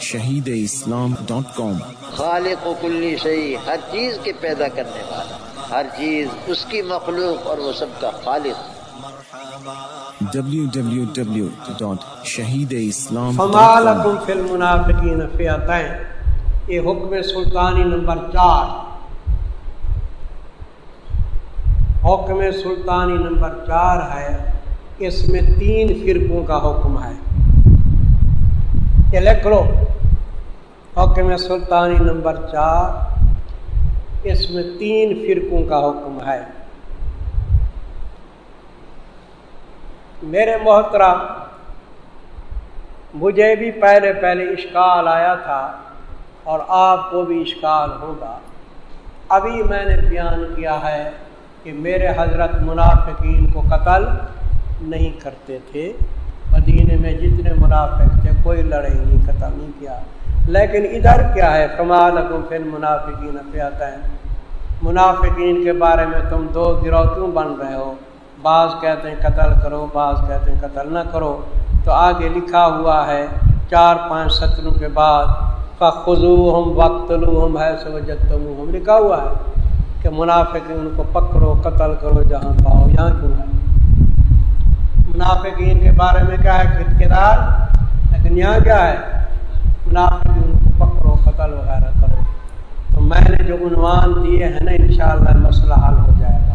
Shaheed Islam dot کام خالق و کلی شہی ہر چیز کے پیدا کرنے والا ہر چیز اس کی مخلوق اور وہ سب کا خالق۔ www.shahideislam.com یہ حکم سلطانی نمبر چار۔ حکم سلطانی نمبر چار ہے اس میں تین فرقوں کا حکم ہے۔ یہ لکھ لو۔ حکم سلطانی نمبر چار، اس میں تین فرقوں کا حکم ہے۔ میرے محترم، مجھے بھی پہلے پہلے اشکال آیا تھا اور آپ کو بھی اشکال ہوگا۔ ابھی میں نے بیان کیا ہے کہ میرے حضرت منافقین کو قتل نہیں کرتے تھے۔ مدینے میں جتنے منافق تھے، کوئی لڑائی نہیں، قتل نہیں کیا۔ لیکن ادھر کیا ہے؟ کمال پھر منافقین پہ آتا ہے منافقین کے بارے میں تم دو گروہ کیوں بن رہے ہو؟ بعض کہتے ہیں قتل کرو، بعض کہتے ہیں قتل نہ کرو۔ تو آگے لکھا ہوا ہے، چار پانچ ستروں کے بعد فخو ہم وقت لو ہم ہے سوجت ہم لکھا ہوا ہے کہ منافق ان کو پکڑو، قتل کرو، جہاں پاؤ، یہاں کیوں ہے؟ منافقین کے بارے میں کیا ہے؟ کردار لیکن یہاں کیا ہے؟ منافق ان کو پکڑو، قتل وغیرہ کرو۔ تو میں نے جو عنوان دیے ہیں نا، انشاءاللہ مسئلہ حل ہو جائے گا۔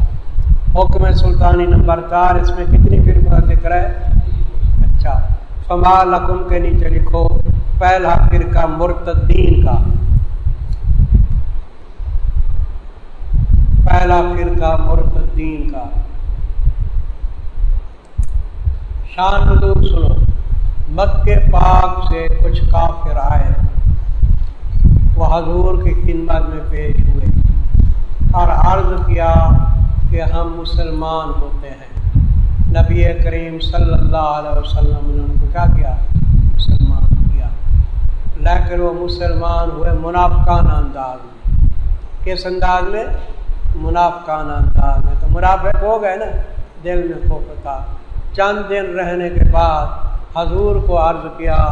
حکم سلطانی نمبر چار، اس میں کتنی فرقہ ذکر ہے؟ اچھا۔ فما لکم کے نیچے لکھو، پہلا فرقہ مرتدین کا۔ پہلا فرقہ مرتدین کا۔ شان نزول سنو، مکہ پاک سے کچھ کافر آئے، وہ حضور کی خدمت میں پیش ہوئے اور عرض کیا کہ ہم مسلمان ہوتے ہیں۔ نبی کریم صلی اللہ علیہ وسلم نے ان کو کیا کیا؟ مسلمان کیا۔ لیکن وہ مسلمان ہوئے منافقان انداز میں۔ کس انداز میں؟ منافقان انداز میں۔ تو منافق ہو گئے نا، دل میں خوف تھا۔ چند دن رہنے کے بعد حضور کو عرض کیا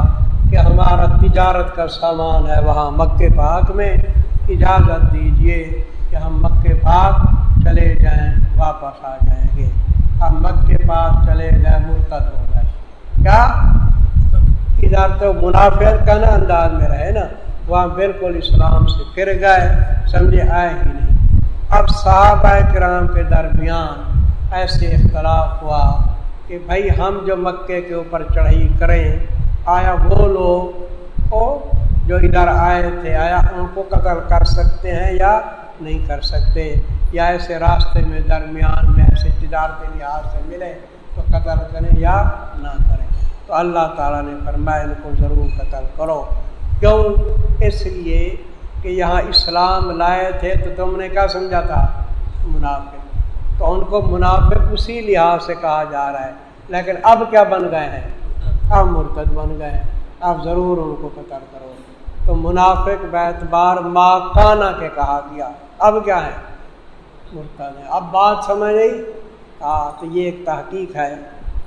کہ ہمارا تجارت کا سامان ہے وہاں مکے پاک میں، اجازت دیجیے کہ ہم مکے پاک چلے جائیں، واپس آ جائیں گے۔ اب مکہ کے پاس چلے گئے مرتد ہو گئے کیا؟ ادھر تو منافع کا نا انداز میں رہے نا، وہاں بالکل اسلام سے پھر گئے، سمجھے آئے ہی نہیں۔ اب صحابہ کرام کے درمیان ایسے اختلاف ہوا۔ کہ بھائی ہم جو مکے کے اوپر چڑھائی کریں، آیا وہ لوگ جو ادھر آئے تھے، آیا ان کو قتل کر سکتے ہیں یا نہیں کر سکتے؟ یا ایسے راستے میں، درمیان میں ایسے تجارتی لحاظ سے ملے تو قتل کریں یا نہ کریں؟ تو اللہ تعالیٰ نے فرمایا، ان کو ضرور قتل کرو۔ کیوں؟ اس لیے کہ یہاں اسلام لائے تھے تو تم نے کیا سمجھا تھا؟ منافق۔ تو ان کو منافق اسی لحاظ سے کہا جا رہا ہے۔ لیکن اب کیا بن گئے ہیں؟ اب مرتد بن گئے ہیں۔ اب ضرور ان کو قتل کرو۔ تو منافق بیتبار ماکانہ کے کہا گیا۔ اب کیا ہے مرتد ہے اب بات سمجھ نہیں ہاں تو یہ ایک تحقیق ہے۔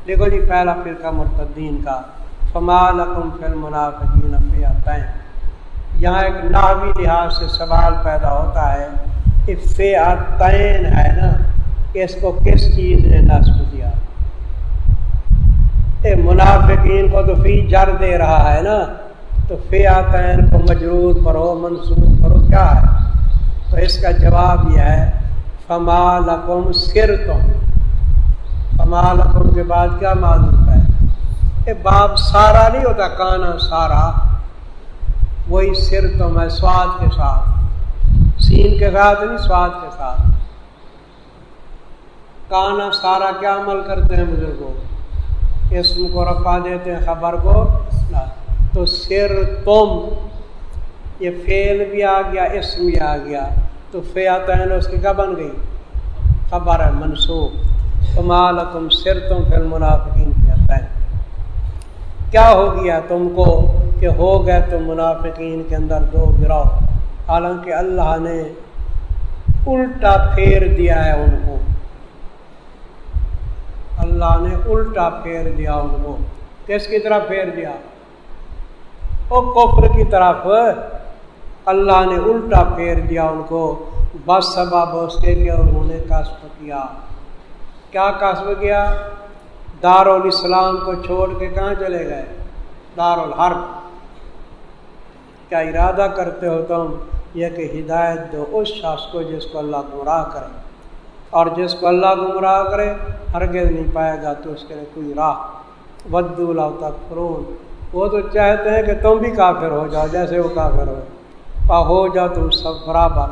دیکھو جی پہلا فرقہ مرتدین کا۔ فمال فل منافقین فیاتین یہاں ایک ناوی لحاظ سے سوال پیدا ہوتا ہے فیاتین ہے نا۔ اس کو کس چیز نے نصب دیا اے منافقین کو تو فی جر دے رہا ہے نا، تو فیاتین کو مجرور کرو منسوخ کرو کیا ہے؟ تو اس کا جواب یہ ہے، فما لکم سر تم فما لکم کے بعد کیا معلوم ہے؟ یہ باپ سارا نہیں ہوتا، کانا سارا۔ وہی سر تم ہے، سواد کے ساتھ۔ سین کے ساتھ نہیں، سواد کے ساتھ۔ کانا سارا کیا عمل کرتے ہیں بزرگوں؟ اسم کو رفا دیتے ہیں، خبر کو تو سر تم، یہ فیل بھی آ گیا، اسم بھی آ گیا۔ تو فیاتین اس کی کیا بن گئی؟ خبر ہے، منسوخ۔ کمال تم سر تم پھر منافقین فیاتین کیا ہو گیا تم کو کہ ہو گئے تم منافقین کے اندر دو گروہ؟ حالانکہ اللہ نے الٹا پھیر دیا ہے ان کو۔ اللہ نے الٹا پھیر دیا ان کو، کس کی طرح پھیر دیا؟ وہ کفر کی طرف۔ اللہ نے الٹا پھیر دیا ان کو۔ بس سبب اس کے کہ انہوں نے کسب کیا۔ کیا کسب کیا؟ دارالاسلام کو چھوڑ کے کہاں چلے گئے؟ دارالحرب۔ کیا ارادہ کرتے ہو تم؟ یہ کہ ہدایت دو اس شخص کو جس کو اللہ گمراہ کرے۔ اور جس کو اللہ گمراہ کرے، ہرگز نہیں پائے گا تو اس کے لیے کوئی راہ۔ ود اللہ تک فرون وہ تو چاہتے ہیں کہ تم بھی کافر ہو جاؤ، جیسے وہ کافر ہو پا ہو جاؤ تم سب برابر۔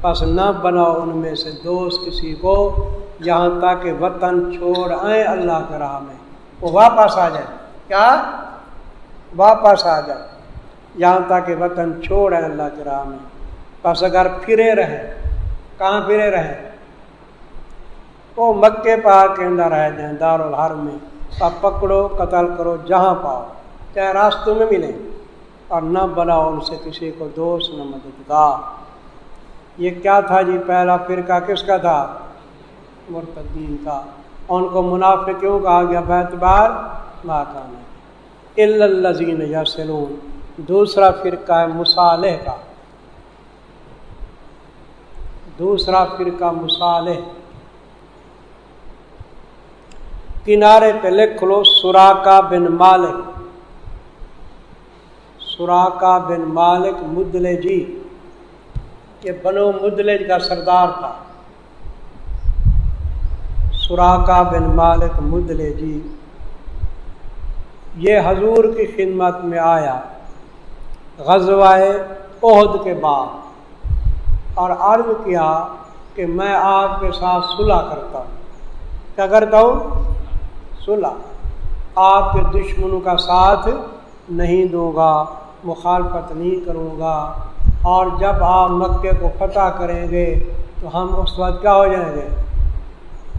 بس نہ بناؤ ان میں سے دوست کسی کو جہاں تک وطن چھوڑ آئیں اللہ کے راہ میں۔ وہ واپس آ جائے کیا؟ واپس آ جائے یہاں تک وطن چھوڑ آئیں اللہ کے راہ میں۔ بس اگر پھرے رہیں، کہاں پھرے رہیں؟ وہ مکے پہاڑ کے اندر رہ جائیں دار الحر میں اب پکڑو قتل کرو جہاں پاؤ چاہے راستوں میں ملیں اور نہ بناؤ ان سے کسی کو دوست نہ مددگار یہ کیا تھا جی پہلا فرقہ کس کا تھا مرتدین کا ان کو منافع کیوں کہا گیا بیتبار ماکان الزین یا سلون دوسرا فرقہ ہے مصالح کا دوسرا فرقہ مصالح کنارے پہ لکھ لو سوراکا بن مالک۔ سوراکا بن مالک مدل جی یہ بنو مدلج جی کا سردار تھا۔ سوراکا بن مالک مدل جی۔ یہ حضور کی خدمت میں آیا غزوائے عہد کے بعد اور عرض کیا کہ میں آپ کے ساتھ صلح کرتا ہوں۔ کیا کرتا ہوں؟ صلح آپ کے دشمنوں کا ساتھ نہیں دوں گا مخالفت نہیں کروں گا۔ اور جب آپ مکے کو فتح کریں گے تو ہم اس وقت کیا ہو جائیں گے؟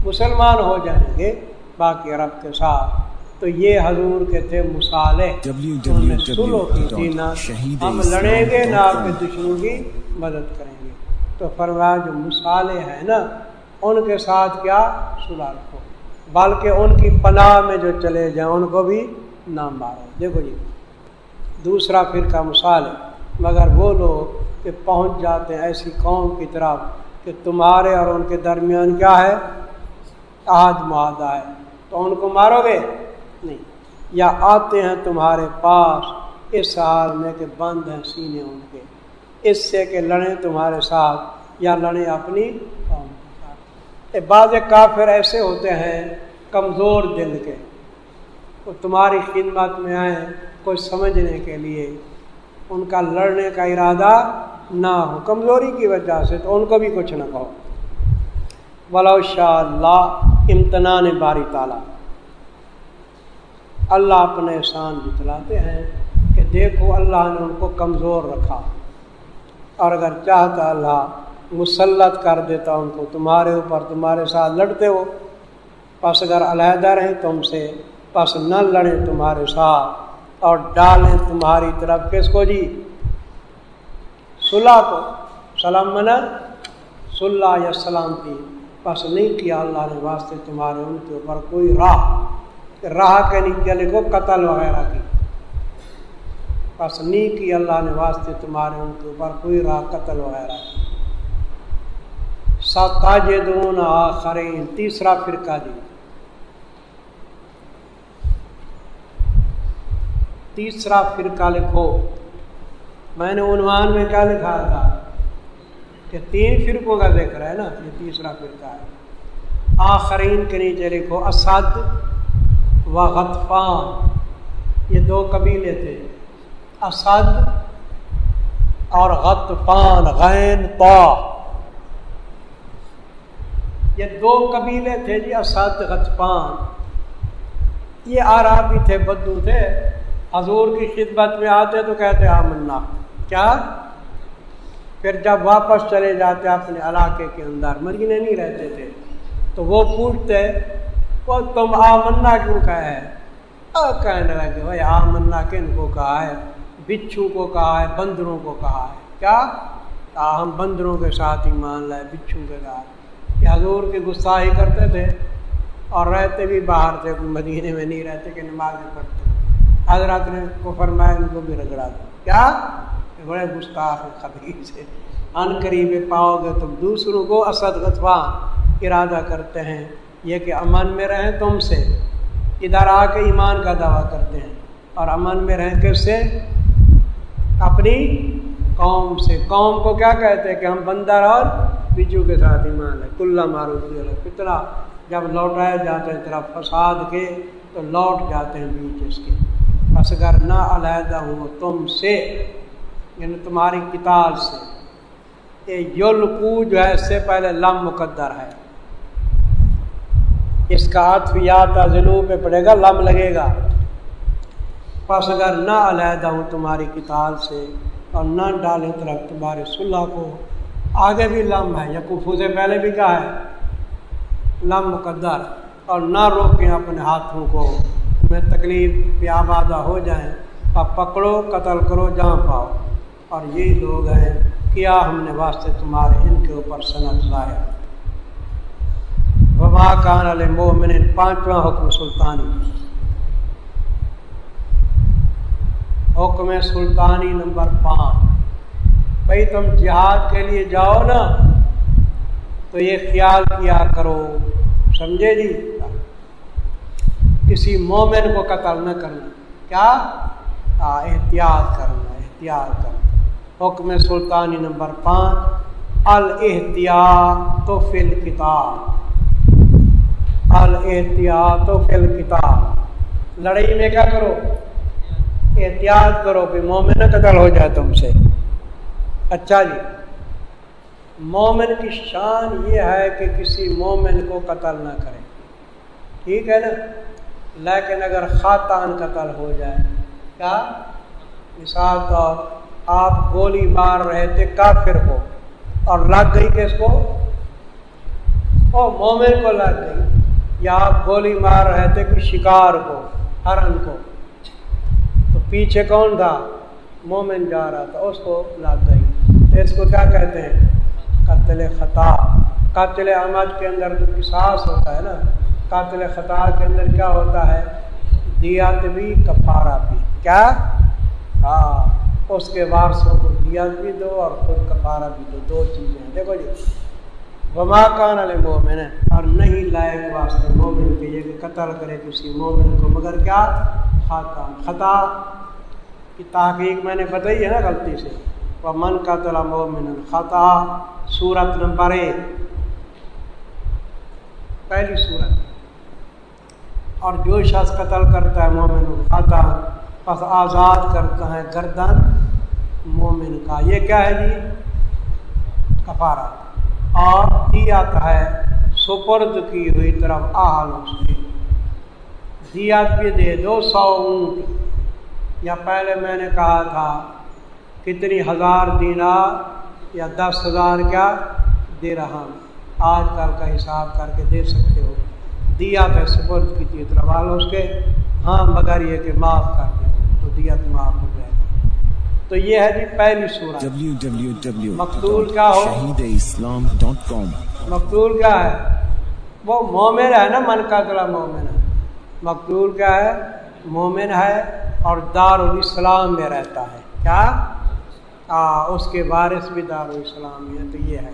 مسلمان ہو جائیں گے باقی عرب کے ساتھ۔ تو یہ حضور کے تھے مصالح۔ سلو کی تھی نہ ہم لڑیں گے نہ آپ کے دشمنوں کی مدد کریں گے۔ تو فرمایا جو مصالح ہیں نا ان کے ساتھ کیا؟ سلا رکھو۔ بلکہ ان کی پناہ میں جو چلے جائیں، ان کو بھی نہ مارو۔ دیکھو جی دوسرا فرقہ مثال ہے، مگر وہ لوگ کہ پہنچ جاتے ہیں ایسی قوم کی طرف کہ تمہارے اور ان کے درمیان کیا ہے؟ آج معاہدہ ہے۔ تو ان کو مارو گے؟ نہیں۔ یا آتے ہیں تمہارے پاس اس حال میں کہ بند ہیں سینے ان کے۔ اس سے کہ لڑیں تمہارے ساتھ یا لڑیں اپنی قوم۔ بعض کافر ایسے ہوتے ہیں کمزور دل کے، وہ تمہاری خدمت میں آئیں کو سمجھنے کے لیے، ان کا لڑنے کا ارادہ نہ ہو، کمزوری کی وجہ سے تو ان کو بھی کچھ نہ کہو۔ ولو شاء اللہ امتنان باری تعالیٰ۔ اللہ اپنے احسان جتلاتے ہیں کہ دیکھو اللہ نے ان کو کمزور رکھا۔ اور اگر چاہتا اللہ مسلط کر دیتا ان کو تمہارے اوپر، تمہارے ساتھ لڑتے ہو۔ پس اگر علیحدہ رہیں تم سے، پس نہ لڑیں تمہارے ساتھ۔ اور ڈالیں تمہاری طرف۔ کس کو جی؟ صلاح کو۔ سلام منا۔ صلاح یا سلامتی پس نہیں کیا اللہ نے واسطے تمہارے ان کے اوپر کوئی راہ۔ راہ کے نیچے لکھو قتل وغیرہ کی۔ پس نہیں کی اللہ نے واسطے تمہارے ان کے اوپر کوئی راہ قتل وغیرہ۔ کی ستاجدون آخرین، تیسرا فرقہ جی تیسرا فرقہ لکھو۔ میں نے عنوان میں کیا لکھا تھا؟ کہ تین فرقوں کا ذکر ہے نا، یہ تیسرا فرقہ ہے۔ آخرین کے نیچے لکھو، اسد و غطفان۔ یہ دو قبیلے تھے۔ اسد اور غطفان، غین پا یہ دو قبیلے تھے جی اسد غطفان۔ یہ آرابی تھے، بدو تھے۔ حضور کی خدمت میں آتے تو کہتے، آمنا۔ کیا؟ پھر جب واپس چلے جاتے اپنے علاقے کے اندر مدینے نہیں رہتے تھے۔ تو وہ پوچھتے، وہ تم آمنا کیوں کہا ہے کہنے لگے، بھائی، آمنا کن کو کہا ہے؟ بچھو کو کہا ہے؟ بندروں کو کہا ہے۔ کیا؟ ہم بندروں کے ساتھ ہی مان لائے، بچھو کے ساتھ۔ یہ حضور کی گستاحی کرتے تھے اور رہتے بھی باہر تھے، مدینے میں نہیں رہتے کہ نمازیں پڑھتے۔ حضرات نے کو فرمایا، ان کو بھی رگڑا دو۔ کیا؟ بڑے گستاخ خبیر سے ان قریب پاؤ گے تم۔ دوسروں کو اسد غطفہ ارادہ کرتے ہیں۔ یہ کہ امن میں رہیں تم سے۔ ادھر آ کے ایمان کا دعویٰ کرتے ہیں۔ اور امن میں رہیں کس سے؟ اپنی قوم سے۔ قوم کو کیا کہتے ہیں؟ کہ ہم بندر اور بجو کے ساتھ ایمان ہے۔ کلّہ مارو جی کتنا جب لوٹائے جاتے ہیں طرف فساد کے تو لوٹ جاتے ہیں بیچ اس کے۔ بس اگر نہ علیحدہ ہوں تم سے یعنی تمہاری کتاب سے۔ یہ یلقو جو ہے، اس سے پہلے لم مقدر ہے۔ اس کا ہاتھ یا ذلو پہ پڑے گا، لم لگے گا۔ پس اگر نہ علیحدہ ہوں تمہاری کتاب سے اور نہ ڈالیں طرف تمہارے صلاح کو آگے بھی لم ہے یا سے پہلے بھی کہا ہے۔ لم مقدر۔ اور نہ روکیں اپنے ہاتھوں کو۔ میں تکلیف پہ آبادہ ہو جائیں۔ اب پکڑو، قتل کرو جہاں پاؤ۔ اور یہی لوگ ہیں، کیا ہم نے واسطے تمہارے ان کے اوپر صنعت ظاہر؟ وبا کان علیہ مومن پانچواں حکم سلطانی۔ حکم سلطانی نمبر پانچ۔ بھائی تم جہاد کے لیے جاؤ نا، تو یہ خیال کیا کرو۔ سمجھے جی؟ کسی مومن کو قتل نہ کرنا۔ کیا؟ احتیاط کرنا احتیاط کرنا۔ حکم سلطانی نمبر پانچ الحتیاط تو فل کتاب الاحتیاط و فل کتاب لڑائی میں کیا کرو؟ احتیاط کرو کہ مومن قتل ہو جائے تم سے۔ اچھا جی مومن کی شان یہ ہے کہ کسی مومن کو قتل نہ کرے۔ ٹھیک ہے نا؟ لیکن اگر خاتان قتل ہو جائے، کیا؟ مثال طور، آپ گولی مار رہے تھے، کافر کو اور لگ گئی کس کو؟ او، مومن کو لگ گئی۔ یا آپ گولی مار رہے تھے کہ شکار کو، ہرن کو۔ تو پیچھے کون تھا؟ مومن جا رہا تھا، اس کو لگ گئی۔ اس کو کیا کہتے ہیں؟ قتل خطا۔ قاتل احمد کے اندر جو کساس ہوتا ہے نا، قاتل خطا کے اندر کیا ہوتا ہے؟ دیات بھی کفارہ بھی۔ کیا؟ ہاں اس کے وارثوں کو دیات بھی دو اور خود کفارہ بھی دو۔ دو چیزیں ہیں۔ دیکھو جی وما کان علیہ مومن اور نہیں لائق واسطے مومن کے یہ کہ قتل کرے کسی مومن کو۔ مگر کیا؟ خطا خطا کی تحقیق میں نے بتائی ہے نا غلطی سے۔ وہ من کا تلا مومن خطا صورت نمبر ایک۔ پہلی صورت اور جو شخص قتل کرتا ہے مومن خطا پس آزاد کرتا ہے گردن مومن کا۔ یہ کیا ہے جی؟ کفارہ۔ اور دیات ہے سپرد کی ہوئی طرف آل اس کی بھی دے دو، سو اونٹ۔ یا پہلے میں نے کہا تھا کتنی ہزار دینا یا دس ہزار کیا دے رہا ہوں۔ آج کل کا حساب کر کے دے سکتے ہو۔ دیات ہے سپرد کی تھی آل اس کے۔ ہاں مگر یہ کہ معاف کر دیں تو دیات معاف ہو جائے تو یہ ہے جی پہلی سورت مقتول کیا ہو؟ شہید اسلام ڈاٹ کام۔ مقتول کیا ہے؟ وہ مومن ہے نا من کا تلا مومن ہے۔ مقتول کیا ہے؟ مومن ہے اور دار الاسلام میں رہتا ہے۔ کیا؟ اس کے وارث بھی دار الاسلام ہے تو یہ ہے۔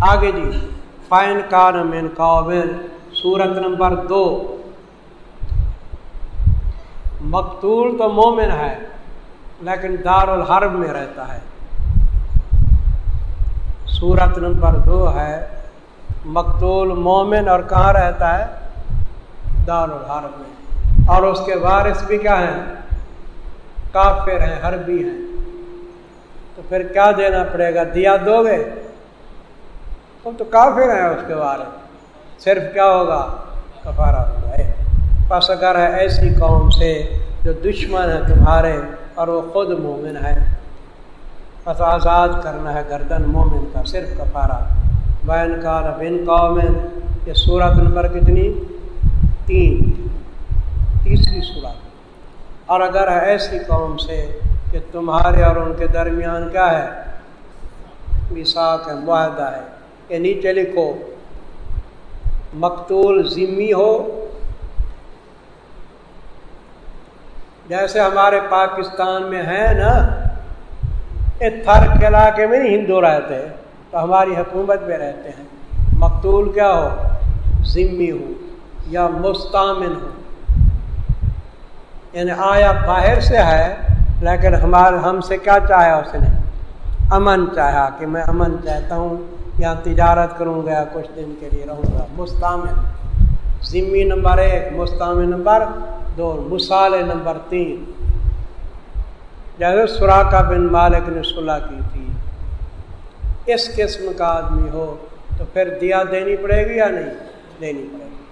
آگے جی فائن کار مین قابل، سورت نمبر دو۔ مقتول تو مومن ہے، لیکن دار الحرب میں رہتا ہے۔ سورت نمبر دو ہے، مقتول مومن اور کہاں رہتا ہے؟ دار الحرب میں۔ اور اس کے وارث بھی کیا ہیں؟ کافر ہیں، حربی ہیں۔ پھر کیا دینا پڑے گا؟ دیا دو گے۔ تم تو کافر ہیں اس کے وارث صرف کیا ہوگا؟ کفارہ ہوگا پس اگر ہے ایسی قوم سے جو دشمن ہے تمہارے اور وہ خود مومن ہے۔ بس آزاد کرنا ہے گردن مومن کا، صرف کفارہ۔ بین کا بن قومن یہ صورت نمبر کتنی؟ تین۔ تیسری صورت اور اگر ہے ایسی قوم سے کہ تمہارے اور ان کے درمیان کیا ہے؟ مساق ہے، معاہدہ ہے۔ کہ نیچے لکھو، مقتول ذمی ہو۔ جیسے ہمارے پاکستان میں ہے نا تھر کے علاقے میں نہیں ہندو رہتے، تو ہماری حکومت میں رہتے ہیں۔ مقتول کیا ہو؟ ذمی ہو یا مستعمن ہو۔ یعنی آیا باہر سے ہے لیکن ہمارے ہم سے کیا چاہا اس نے؟ امن چاہا کہ میں امن چاہتا ہوں یا تجارت کروں گا کچھ دن کے لیے رہوں گا۔ مستعمل۔ ذمی نمبر ایک، مستعمل نمبر دو، مثال نمبر تین۔ جیسے سوراخا بن مالک نے صلاح کی تھی، اس قسم کا آدمی ہو تو پھر دیا دینی پڑے گی یا نہیں؟ دینی پڑے گی۔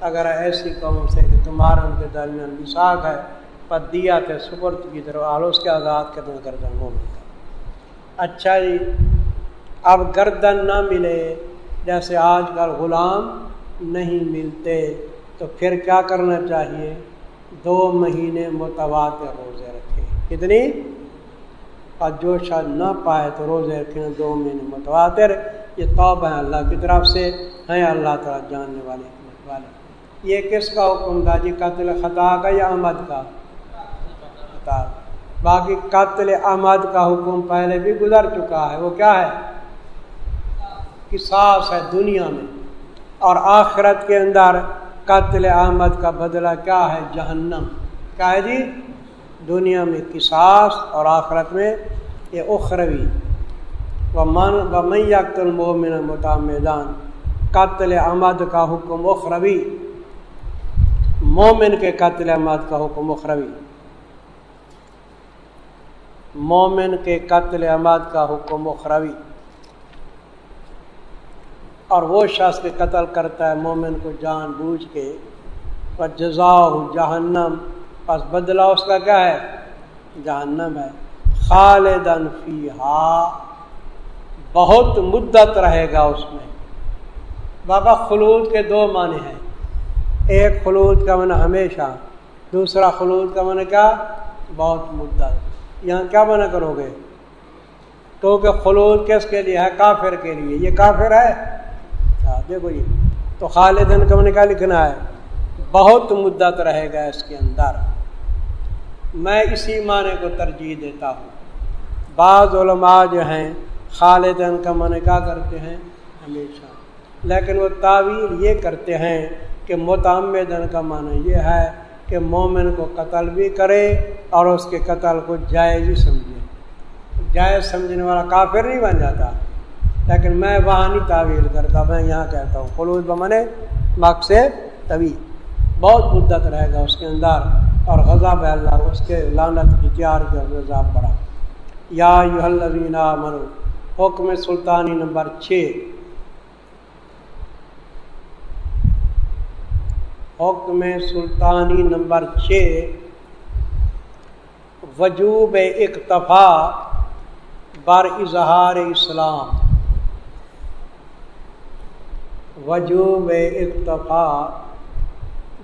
اگر ایسی قوم سے کہ تمہارا ان کے درمیان مساق ہے پر دیا تھے سپرد کی طرف اس کے آزاد کرنا کر دیں وہ ملتا۔ اچھا جی اب گردن نہ ملے، جیسے آج کل غلام نہیں ملتے، تو پھر کیا کرنا چاہیے؟ دو مہینے متواتر روزے رکھے۔ کتنی؟ اور جو شاید نہ پائے تو روزے رکھیں دو مہینے متواتر یہ توب ہے اللہ کی طرف سے، ہیں اللہ تعالیٰ جاننے والے۔ والے یہ کس کا حکم تھا؟ جی قتل خطا کا یا احمد کا؟ خطا باقی قتل احمد کا حکم پہلے بھی گزر چکا ہے۔ وہ کیا ہے؟ قصاص ہے دنیا میں۔ اور آخرت کے اندر قتل احمد کا بدلہ کیا ہے؟ جہنم۔ کیا ہے جی؟ دنیا میں قصاص اور آخرت میں یہ اخروی۔ و من و میت المومن متعمدان۔ قتل احمد کا حکم اخروی۔ مومن کے قتل احمد کا حکم اخروی۔ مومن کے قتل احمد کا حکم اخروی اور وہ شخص کے قتل کرتا ہے، مومن کو جان بوجھ کے۔ پر جزا جہنم۔ پس بدلہ اس کا کیا ہے؟ جہنم ہے۔ خالدن فیہا۔ بہت مدت رہے گا اس میں۔ بابا خلود کے دو معنی ہیں۔ ایک خلود کا منع ہمیشہ، دوسرا خلود کا منع کیا؟ بہت مدت۔ یہاں کیا منع کرو گے؟ کیونکہ خلود کس کے لیے ہے؟ کافر کے لیے۔ یہ کافر ہے؟ ہاں، دیکھو جی تو خالدن کا منع کیا لکھنا ہے؟ بہت مدت رہے گا اس کے اندر۔ میں اسی معنی کو ترجیح دیتا ہوں۔ بعض علماء جو ہیں خالدن کا من کیا کرتے ہیں؟ ہمیشہ۔ لیکن وہ تعویل یہ کرتے ہیں کہ متعمدن کا معنی یہ ہے کہ مومن کو قتل بھی کرے اور اس کے قتل کو جائز ہی سمجھے۔ جائز سمجھنے والا کافر نہیں بن جاتا۔ لیکن میں وہاں نہیں تعویل کرتا، میں یہاں کہتا ہوں خلوص بمن مقصد طویل۔ بہت مدت رہے گا اس کے اندر اور غضب اللہ، اس کے لانت کی تیار کے غذاب بڑھا یا یوحلینہ مرو حکم سلطانی نمبر چھ۔ حکم سلطانی نمبر چھ، وجوب اکتفا بر اظہار اسلام۔ وجوب اکتفا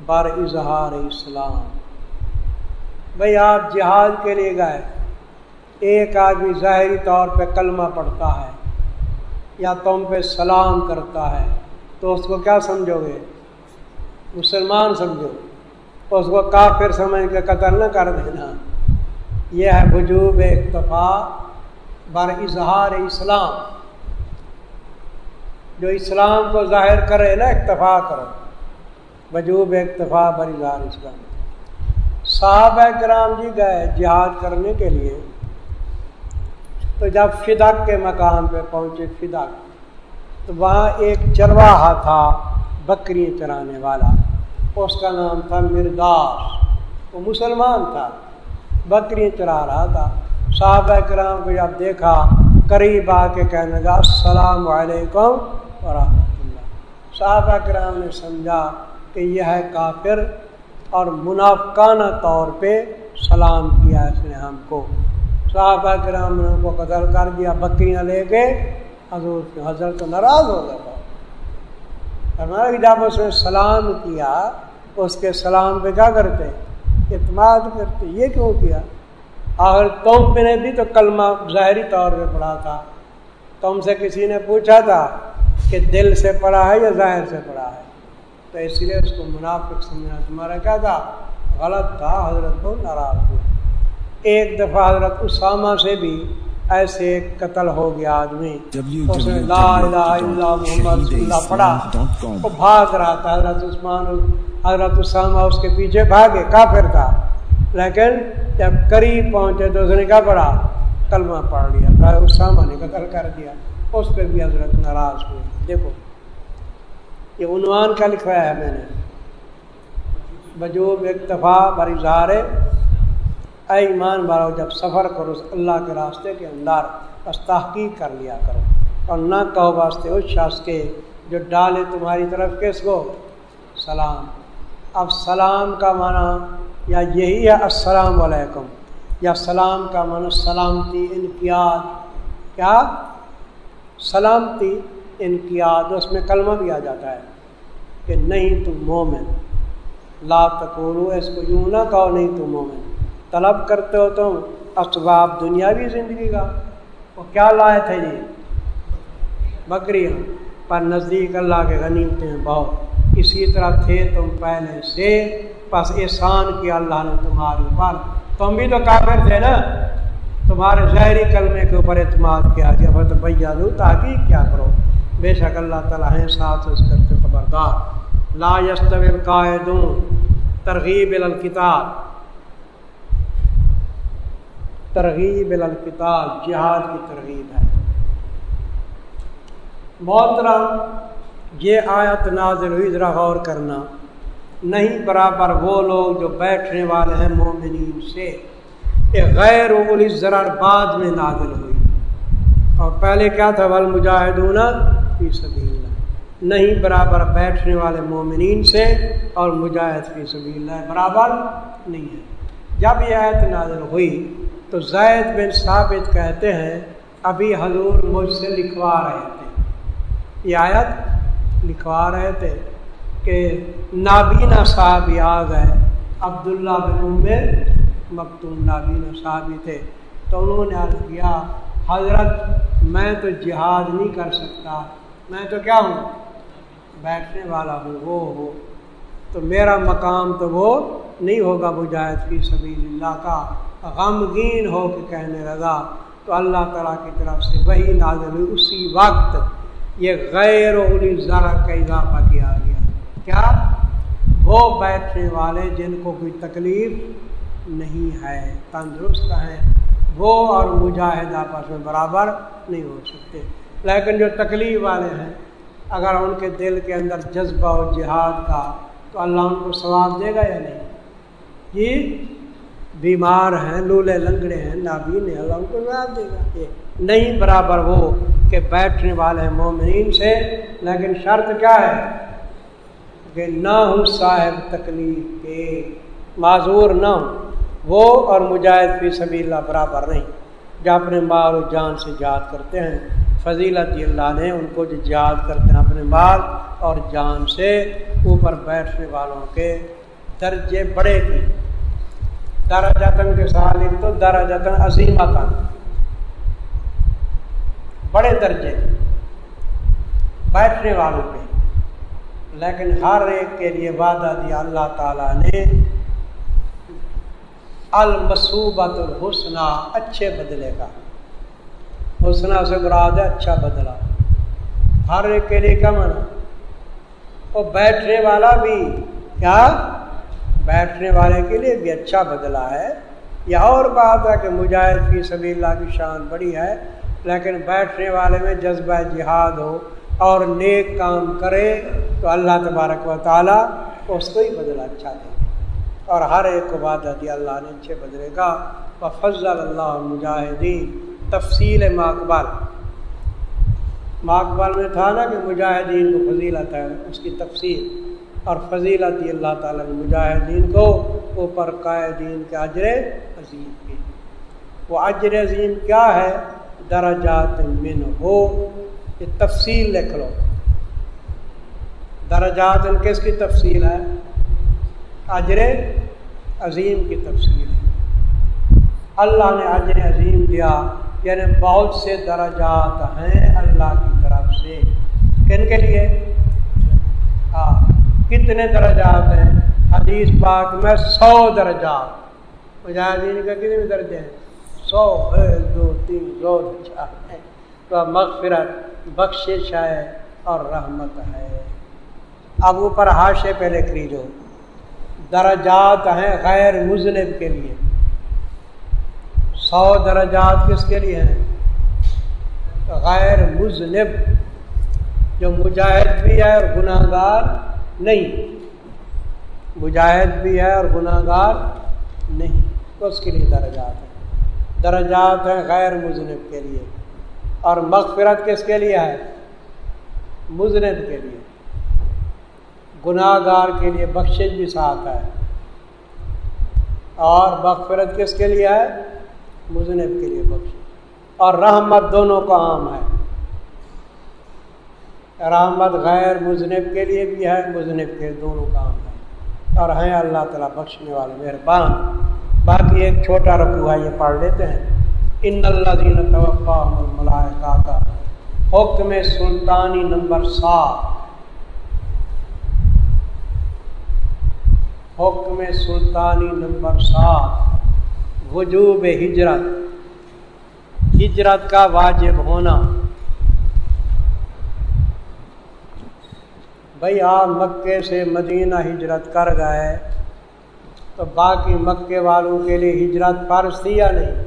بر اظہار اسلام۔ بھائی آپ جہاد کے لیے گئے، ایک آدمی ظاہری طور پہ کلمہ پڑھتا ہے یا تم پہ سلام کرتا ہے، تو اس کو کیا سمجھو گے؟ مسلمان سمجھو۔ اس کو کافر سمجھ کے قتل نہ کر دینا۔ یہ ہے وجوب اکتفا بر اظہار اسلام۔ جو اسلام کو ظاہر کرے نا، اکتفا کرو وجوب اکتفا بر اظہار اسلام۔ صحابہ کرام جی گئے جہاد کرنے کے لیے۔ تو جب فدق کے مقام پہ پہنچے، فدق، تو وہاں ایک چرواہا تھا۔ بکری چرانے والا۔ اس کا نام تھا مرداس وہ مسلمان تھا۔ بکری چرا رہا تھا۔ صحابہ کرام کو جب دیکھا، قریب آ کے کہنے لگا، السلام علیکم ورحمۃ اللہ۔ صحابہ کرام نے سمجھا کہ یہ ہے کافر اور منافقانہ طور پہ سلام کیا اس نے ہم کو۔ صحابہ کرام نے ان کو قتل کر دیا، بکریاں لے کے حضور حضرت ناراض ہو گیا فرمایا جب اس نے سلام کیا اس کے سلام پہ کیا کرتے اعتماد کرتے یہ کیوں کیا؟ آخر تم پہ نے بھی تو کلمہ ظاہری طور پہ پڑھا تھا۔ تم سے کسی نے پوچھا تھا کہ دل سے پڑھا ہے یا ظاہر سے پڑھا ہے؟ تو اس لیے اس کو منافق سمجھنا تمہارا کیا تھا؟ غلط تھا، حضرت کو ناراض ہوئے۔ ایک دفعہ حضرت اسامہ سے بھی ایسے قتل ہو گیا آدمی۔ اس نے لا الہ الا محمد اللہ پڑھا۔ وہ بھاگ رہا تھا حضرت عثمان حضرت اسامہ اس کے پیچھے بھاگے کافر تھا۔ لیکن جب قریب پہنچے تو اس نے کیا پڑھا؟ کلمہ پڑھ لیا۔ اسامہ نے قتل کر دیا۔ اس پہ بھی حضرت ناراض ہوئے۔ دیکھو یہ عنوان کا لکھوایا ہے میں نے؟ بجوب اکتفا بری زارے اے ایمان بارو جب سفر کرو، اللہ کے راستے کے اندر بس تحقیق کر لیا کرو۔ اور نہ کہو واسطے اس شخص کے جو ڈالے تمہاری طرف کس کو؟ سلام۔ اب سلام کا معنی یا یہی ہے السلام علیکم، یا سلام کا معنی سلامتی، انقیاد۔ کیا؟ سلامتی، انقیاد، اس میں کلمہ بھی آ جاتا ہے کہ نہیں تم مومن۔ لا تکولو اس کو یوں نہ کہو نہیں تم مومن۔ طلب کرتے ہو تم، اسباب دنیاوی زندگی کا۔ وہ کیا لائے تھے جی بکریاں۔ پر نزدیک اللہ کے غنیمتے ہیں بہت۔ اسی طرح تھے تم پہلے سے۔ بس احسان کیا اللہ نے تمہارے اوپر۔ تم بھی تو کافر تھے نا؟ تمہارے ظاہری کلمے کے اوپر اعتماد کیا۔ گیا بھائی تو بھیا دوں تاکہ کیا کرو۔ بے شک اللہ تعالیٰ ہیں ساتھ اس کرتے خبردار۔ لا یستویل قائدون ترغیب الکتاب۔ ترغیب الکتاب جہاد کی ترغیب ہے۔ محترم، یہ آیت نازل ہوئی، ذرا غور کرنا۔ نہیں برابر وہ لوگ جو بیٹھنے والے ہیں مومنین سے غیر ذرا بعد میں نازل ہوئی۔ اور پہلے کیا تھا؟ ول مجاہدون فی سبیل۔ اللہ نہیں برابر بیٹھنے والے مومنین سے اور مجاہد فی سبیل۔ اللہ برابر نہیں ہے۔ جب یہ آیت نازل ہوئی تو زید بن ثابت کہتے ہیں، ابھی حضور مجھ سے لکھوا رہے تھے۔ یہ آیت لکھوا رہے تھے کہ نابینا صاحب آ گئے عبداللہ بن عمر مکتوم نابینا صاحب تھے۔ تو انہوں نے عرض کیا، حضرت، میں تو جہاد نہیں کر سکتا، میں تو کیا ہوں؟ بیٹھنے والا ہوں، وہ ہو۔ تو میرا مقام تو وہ نہیں ہوگا مجاہد کی سبیل اللہ کا۔ غمگین ہو کے کہنے لگا، تو اللہ تعالیٰ کی طرف سے وہی نازل ہوئی۔ اسی وقت یہ غیر ذرا کا اضافہ کیا گیا۔ کیا؟ وہ بیٹھنے والے جن کو کوئی تکلیف نہیں ہے، تندرست ہیں، وہ اور مجاہد آپس میں برابر نہیں ہو سکتے۔ لیکن جو تکلیف والے ہیں، اگر ان کے دل کے اندر جذبہ و جہاد کا، تو اللہ ان کو ثواب دے گا یا نہیں؟ جی؟ بیمار ہیں، لولے لنگڑے ہیں نابین ہیں، اللہ ان کو جواب دے گا۔ نہیں برابر وہ کہ بیٹھنے والے ہیں مومنین سے، لیکن شرط کیا ہے؟ کہ نہ ہوں صاحب تکلیف کے معذور نہ ہوں۔ وہ اور مجاہد فی سبھی اللہ برابر نہیں۔ جو اپنے مال و جان سے یاد کرتے ہیں، فضیلت اللہ نے ان کو جو یاد کرتے ہیں اپنے مال اور جان سے، اوپر بیٹھنے والوں کے درجے بڑے کی درا کے ساتھ لکھ تو درا جتن عظیم بڑے درجے۔ بیٹھنے والوں پہ۔ لیکن ہر ایک کے لیے وعدہ دیا اللہ تعالیٰ نے المصوبت الحسنہ اچھے بدلے کا۔ حسنہ سے براد ہے اچھا بدلا ہر ایک کے لیے کیا مانا؟ وہ بیٹھنے والا بھی، کیا؟ بیٹھنے والے کے لیے بھی اچھا بدلا ہے۔ یا اور بات ہے کہ مجاہد کی سبھی اللہ کی شان بڑی ہے، لیکن بیٹھنے والے میں جذبہ جہاد ہو اور نیک کام کرے تو اللہ تبارک و تعالیٰ اس کو ہی بدلا اچھا دے اور ہر ایک کو بات دیا اللہ نے اچھے بدلے گا۔ وہ فضل اللہ مجاہدین۔ تفصیل ماقبال ماقبال میں تھا نا کہ مجاہدین کو فضیلت ہے، اس کی تفصیل۔ اور فضیلت دی اللہ تعالیٰ نے مجاہدین کو اوپر قائدین کے اجر عظیم کی۔ وہ اجر عظیم کیا ہے؟ درجات من ہو یہ تفصیل لکھ لو۔ درجات کس کی تفصیل ہے؟ اجر عظیم کی تفصیل۔ ہے اللہ نے اجر عظیم دیا یعنی بہت سے درجات ہیں اللہ کی طرف سے۔ کن کے لیے؟ ہاں۔ کتنے درجات ہیں؟ حدیث پاک میں سو درجات۔ مجاہدین کا کتنے درجے ہیں؟ سو دو، تین سو درجات تو مغفرت، بخشش ہے اور رحمت ہے۔ اب اوپر ہاشے پہلے خریدو درجات ہیں غیر مذنب کے لیے۔ سو درجات کس کے لیے ہیں؟ غیر مذنب جو مجاہد بھی ہے اور گناہ گار نہیں۔ مجاہد بھی ہے اور گناہ گار نہیں اس کے لیے درجات ہیں۔ درجات ہیں غیر مذنب کے لیے۔ اور مغفرت کس کے لیے ہے؟ مذنب کے لیے۔ گناہ گار کے لیے بخشش بھی ساتھ ہے۔ اور مغفرت کس کے لیے ہے؟ مذنب کے لیے بخش اور رحمت دونوں کا عام ہے۔ رحمت غیر مذنب کے لیے بھی ہے، مذنب کے دونوں کا عام ہے اور ہیں اللہ تعالیٰ بخشنے والے، مہربان۔ باقی ایک چھوٹا رقو ہے، یہ پڑھ لیتے ہیں۔ ان اللہ دین توقع کا حکم سلطانی نمبر سات۔ حکم سلطانی نمبر سات۔ وجوب ہجرت۔ ہجرت کا واجب ہونا۔ بھائی آپ مکے سے مدینہ ہجرت کر گئے۔ تو باقی مکے والوں کے لیے ہجرت فرض تھی یا نہیں؟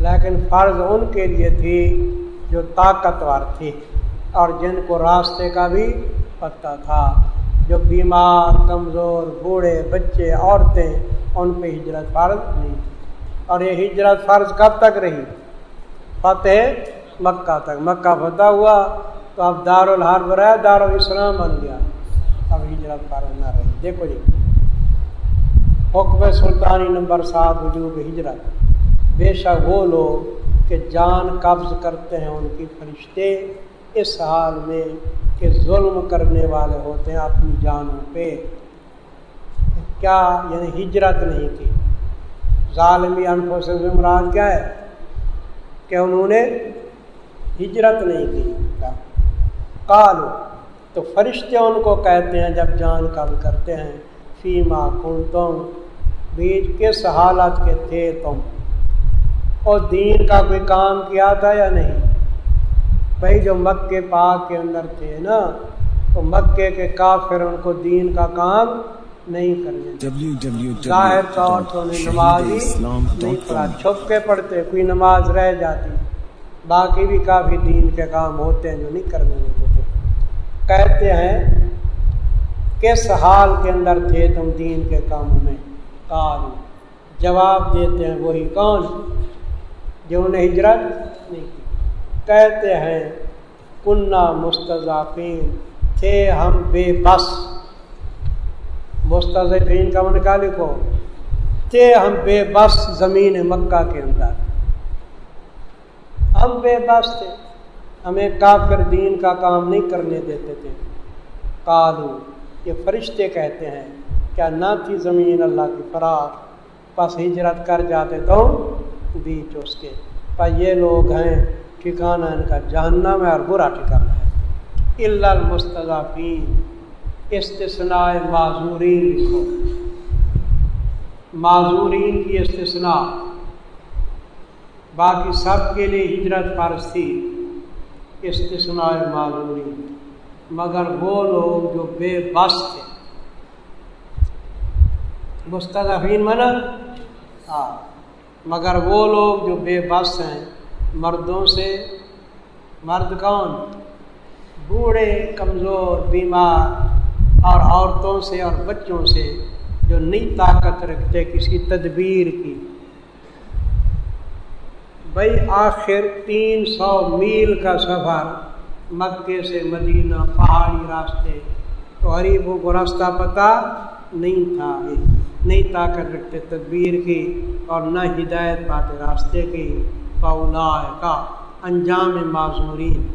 لیکن فرض ان کے لیے تھی جو طاقتور تھی اور جن کو راستے کا بھی پتہ تھا۔ جو بیمار، کمزور، بوڑھے، بچے، عورتیں ان پہ ہجرت فرض نہیں تھی۔ اور یہ ہجرت فرض کب تک رہی؟ فتح مکہ تک۔ مکہ فتح ہوا۔ تو اب دار الحرب رہا دار الاسلام بن گیا۔ اب ہجرت فرض نہ رہی دیکھو جی حکم سلطانی نمبر سات وجوب ہجرت۔ بے شک وہ لوگ کہ جان قبض کرتے ہیں، ان کی فرشتے اس حال میں کہ ظلم کرنے والے ہوتے ہیں اپنی جانوں پہ۔ کیا یعنی ہجرت نہیں کی؟ ظالمی انفوں سے مراد کیا ہے؟ کہ انہوں نے ہجرت نہیں کی۔ کالو تو فرشتے ان کو کہتے ہیں جب جان کم کرتے ہیں فیما کن تم بیچ کس حالت کے تھے تم؟ اور دین کا کوئی کام کیا تھا یا نہیں؟ بھائی جو مکے پاک کے اندر تھے نا تو مکے کے کافر ان کو دین کا کام نہیں کرنے ظاہر طور پر نماز ہی نہیں پڑھا چھپ کے پڑھتے کوئی نماز رہ جاتی۔ باقی بھی کافی دین کے کام ہوتے ہیں جو نہیں کرنے کہتے ہیں کس حال کے اندر تھے تم دین کے کاموں میں؟ کال جواب دیتے ہیں وہی کون؟ جو انہیں ہجرت نہیں کی۔ کہتے ہیں کنہ مستضافین تھے ہم بے بس۔ مستضفین کا من کا لکھو تھے ہم بے بس زمین مکہ کے اندر۔ ہم بے بس تھے۔ ہمیں کافر دین کا کام نہیں کرنے دیتے تھے۔ کالو یہ فرشتے کہتے ہیں، کیا نہ تھی زمین اللہ کی فراق بس ہجرت کر جاتے تو بیچ اس کے۔ پر یہ لوگ ہیں ٹھکانا ان کا جاننا میں اور برا ٹھکانا ہے۔ المستضافین استثناء معذورین لکھو۔ معذورین کی استثناء، باقی سب کے لیے ہجرت فرض تھی استثناء معذورین مگر وہ لوگ جو بے بس تھے۔ مستضفین منع ہاں مگر وہ لوگ جو بے بس ہیں، مردوں سے۔ مرد کون؟ بوڑھے، کمزور، بیمار۔ اور عورتوں سے اور بچوں سے، جو نئی طاقت رکھتے، کسی تدبیر کی۔ بھائی آخر تین سو میل کا سفر مکے سے مدینہ پہاڑی راستے تو غریبوں کو راستہ پتہ نہیں تھا نئی طاقت رکھتے تدبیر کی اور نہ ہدایت پاتے راستے کی۔ فولا کا انجام معذورین۔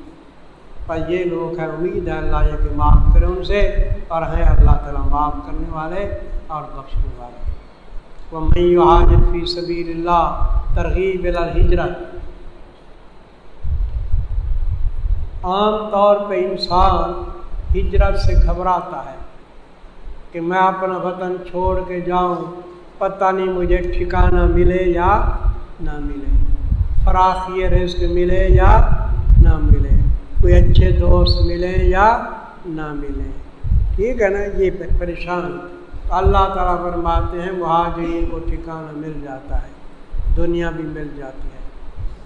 پر یہ لوگ ہیں، امید ہے اللہ یہ کہ معاف کرے ان سے اور ہیں اللہ تعالیٰ معاف کرنے والے اور بخشنے والے۔ وہ میں حاجت فی سبیل اللہ ترغیب الحجرت عام طور پہ انسان ہجرت سے گھبراتا ہے کہ میں اپنا وطن چھوڑ کے جاؤں، پتہ نہیں مجھے ٹھکانہ ملے یا نہ ملے، فراخی رزق ملے یا نہ ملے، کوئی اچھے دوست ملے یا نہ ملے۔ ٹھیک ہے نا؟ یہ پریشان۔ اللہ تعالیٰ فرماتے ہیں، مہاجرین کو ٹھکانہ مل جاتا ہے، دنیا بھی مل جاتی ہے۔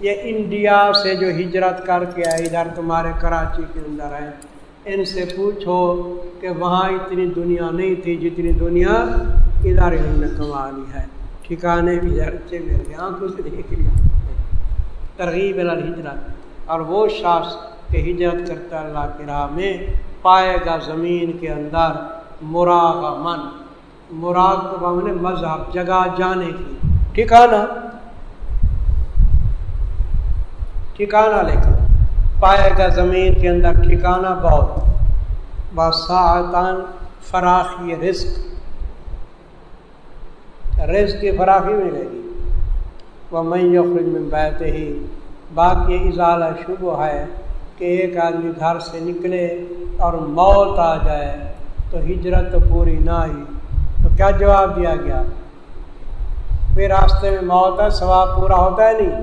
یہ انڈیا سے جو ہجرت کر کے آئے، ادھر تمہارے کراچی کے اندر ہیں۔ ان سے پوچھو کہ وہاں اتنی دنیا نہیں تھی جتنی دنیا ادھر انہوں نے کما لی ہے۔ ٹھکانے بھی اچھے مل گئے، آنکھوں سے دیکھ لیا۔ ترغیب ہجرت۔ اور وہ شخص کہ ہجرت کرتا اللہ کی راہ میں، پائے گا زمین کے اندر مراغ من مراد کو بامن مذہب، جگہ، جانے کی۔ ٹھکانا ٹھکانا لے کر پائے گا زمین کے اندر ٹھکانا بہت۔ باساطان فراخی رزق۔ رزق کی فراخی ملے گی وہ میں یخرج میں بیتے ہی باقی اضالہ شبہ ہے کہ ایک آدمی گھر سے نکلے اور موت آ جائے تو ہجرت تو پوری نہ آئی کیا جواب دیا گیا؟ پھر راستے میں موت ہے، ثواب پورا ہوتا ہے نہیں؟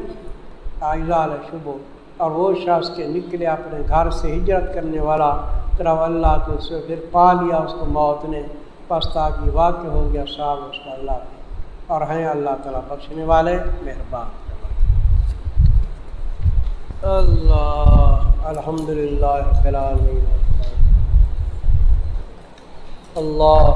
اضال شبہ اور وہ شخص کے نکلے اپنے گھر سے ہجرت کرنے والا طرف اللہ کے اس سے پھر پا لیا اس کو موت نے۔ پستا کی واقع ہو گیا صاحب اس کا اللہ نے اور ہیں اللہ تعالیٰ بخشنے والے، مہربان۔ اللہ الحمد للہ اللہ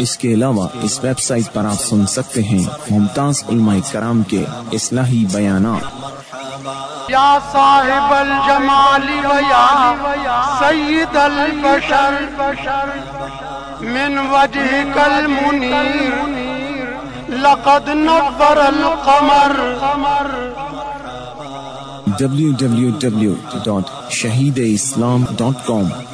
اس کے علاوہ اس ویب سائٹ پر آپ سن سکتے ہیں ممتاز علماء کرام کے اصلاحی بیانات۔ یا صاحب الجمال سید البشر من وجہ لقد نور القمر۔ www.shahideislam.com